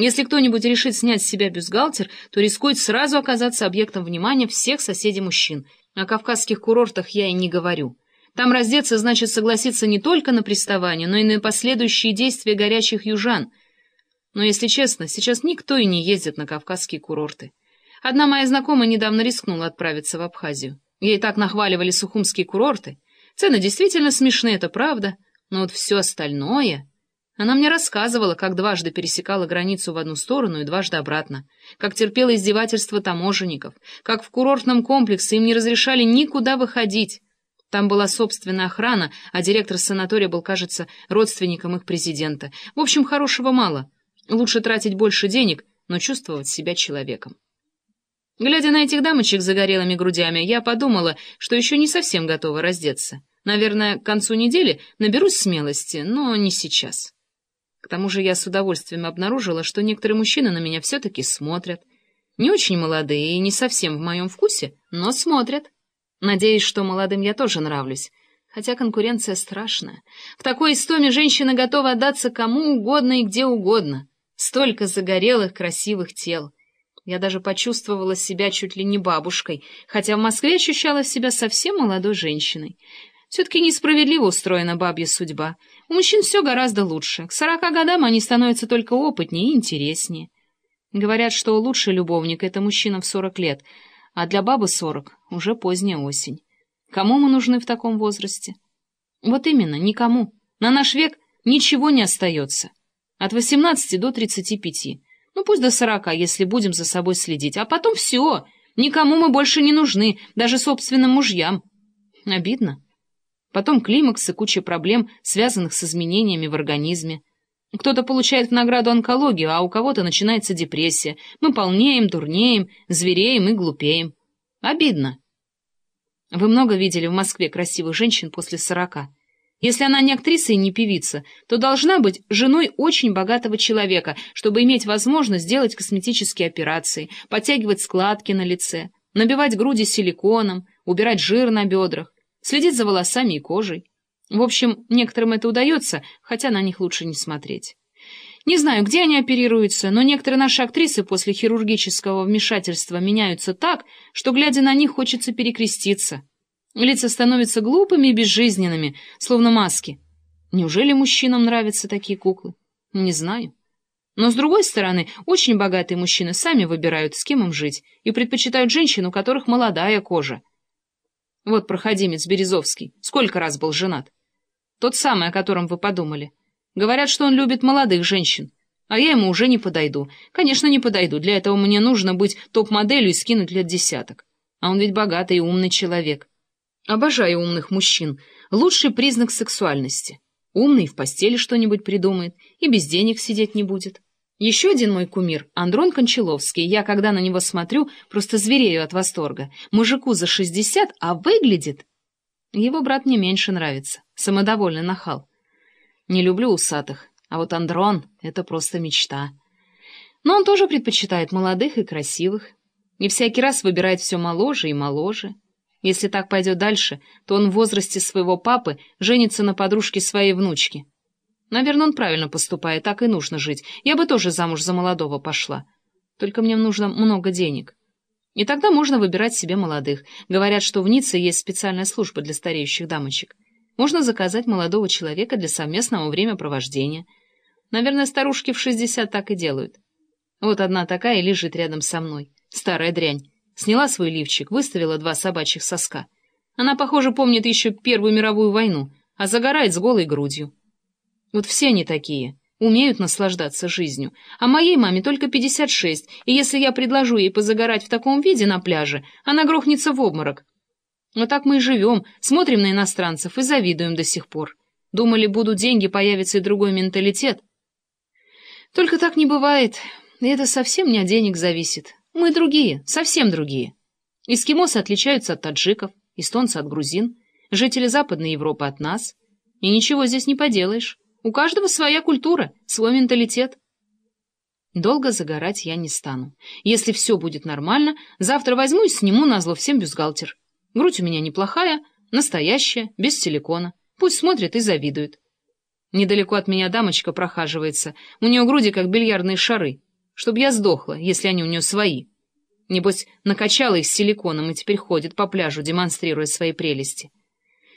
Если кто-нибудь решит снять с себя бюстгальтер, то рискует сразу оказаться объектом внимания всех соседей мужчин. О кавказских курортах я и не говорю. Там раздеться значит согласиться не только на приставание, но и на последующие действия горячих южан. Но, если честно, сейчас никто и не ездит на кавказские курорты. Одна моя знакомая недавно рискнула отправиться в Абхазию. Ей так нахваливали сухумские курорты. Цены действительно смешные, это правда, но вот все остальное... Она мне рассказывала, как дважды пересекала границу в одну сторону и дважды обратно, как терпела издевательства таможенников, как в курортном комплексе им не разрешали никуда выходить. Там была собственная охрана, а директор санатория был, кажется, родственником их президента. В общем, хорошего мало. Лучше тратить больше денег, но чувствовать себя человеком. Глядя на этих дамочек с загорелыми грудями, я подумала, что еще не совсем готова раздеться. Наверное, к концу недели наберусь смелости, но не сейчас. К тому же я с удовольствием обнаружила, что некоторые мужчины на меня все-таки смотрят. Не очень молодые и не совсем в моем вкусе, но смотрят. Надеюсь, что молодым я тоже нравлюсь. Хотя конкуренция страшная. В такой истоме женщина готова отдаться кому угодно и где угодно. Столько загорелых, красивых тел. Я даже почувствовала себя чуть ли не бабушкой, хотя в Москве ощущала себя совсем молодой женщиной. Все-таки несправедливо устроена бабья судьба. У мужчин все гораздо лучше. К сорока годам они становятся только опытнее и интереснее. Говорят, что лучший любовник — это мужчина в сорок лет, а для бабы сорок — уже поздняя осень. Кому мы нужны в таком возрасте? Вот именно, никому. На наш век ничего не остается. От восемнадцати до тридцати пяти. Ну, пусть до сорока, если будем за собой следить. А потом все. Никому мы больше не нужны, даже собственным мужьям. Обидно. Потом климакс и куча проблем, связанных с изменениями в организме. Кто-то получает в награду онкологию, а у кого-то начинается депрессия. Мы полнеем, дурнеем, звереем и глупеем. Обидно. Вы много видели в Москве красивых женщин после сорока. Если она не актриса и не певица, то должна быть женой очень богатого человека, чтобы иметь возможность делать косметические операции, подтягивать складки на лице, набивать груди силиконом, убирать жир на бедрах, следить за волосами и кожей. В общем, некоторым это удается, хотя на них лучше не смотреть. Не знаю, где они оперируются, но некоторые наши актрисы после хирургического вмешательства меняются так, что, глядя на них, хочется перекреститься. Лица становятся глупыми и безжизненными, словно маски. Неужели мужчинам нравятся такие куклы? Не знаю. Но, с другой стороны, очень богатые мужчины сами выбирают, с кем им жить, и предпочитают женщин, у которых молодая кожа. Вот проходимец Березовский. Сколько раз был женат? Тот самый, о котором вы подумали. Говорят, что он любит молодых женщин. А я ему уже не подойду. Конечно, не подойду. Для этого мне нужно быть топ-моделью и скинуть лет десяток. А он ведь богатый и умный человек. Обожаю умных мужчин. Лучший признак сексуальности. Умный в постели что-нибудь придумает и без денег сидеть не будет. Еще один мой кумир — Андрон Кончаловский. Я, когда на него смотрю, просто зверею от восторга. Мужику за шестьдесят, а выглядит... Его брат мне меньше нравится. Самодовольный нахал. Не люблю усатых, а вот Андрон — это просто мечта. Но он тоже предпочитает молодых и красивых. И всякий раз выбирает все моложе и моложе. Если так пойдет дальше, то он в возрасте своего папы женится на подружке своей внучки. Наверное, он правильно поступает, так и нужно жить. Я бы тоже замуж за молодого пошла. Только мне нужно много денег. И тогда можно выбирать себе молодых. Говорят, что в Ницце есть специальная служба для стареющих дамочек. Можно заказать молодого человека для совместного времяпровождения. Наверное, старушки в 60 так и делают. Вот одна такая лежит рядом со мной. Старая дрянь. Сняла свой лифчик, выставила два собачьих соска. Она, похоже, помнит еще Первую мировую войну, а загорает с голой грудью. Вот все они такие, умеют наслаждаться жизнью. А моей маме только 56, и если я предложу ей позагорать в таком виде на пляже, она грохнется в обморок. Но так мы и живем, смотрим на иностранцев и завидуем до сих пор. Думали, будут деньги, появится и другой менталитет. Только так не бывает, и это совсем не от денег зависит. Мы другие, совсем другие. Эскимосы отличаются от таджиков, эстонцы от грузин, жители Западной Европы от нас. И ничего здесь не поделаешь. У каждого своя культура, свой менталитет. Долго загорать я не стану. Если все будет нормально, завтра возьму и сниму назло всем бюстгальтер. Грудь у меня неплохая, настоящая, без силикона. Пусть смотрят и завидуют. Недалеко от меня дамочка прохаживается. У нее груди как бильярдные шары. Чтоб я сдохла, если они у нее свои. Небось, накачала их силиконом и теперь ходит по пляжу, демонстрируя свои прелести.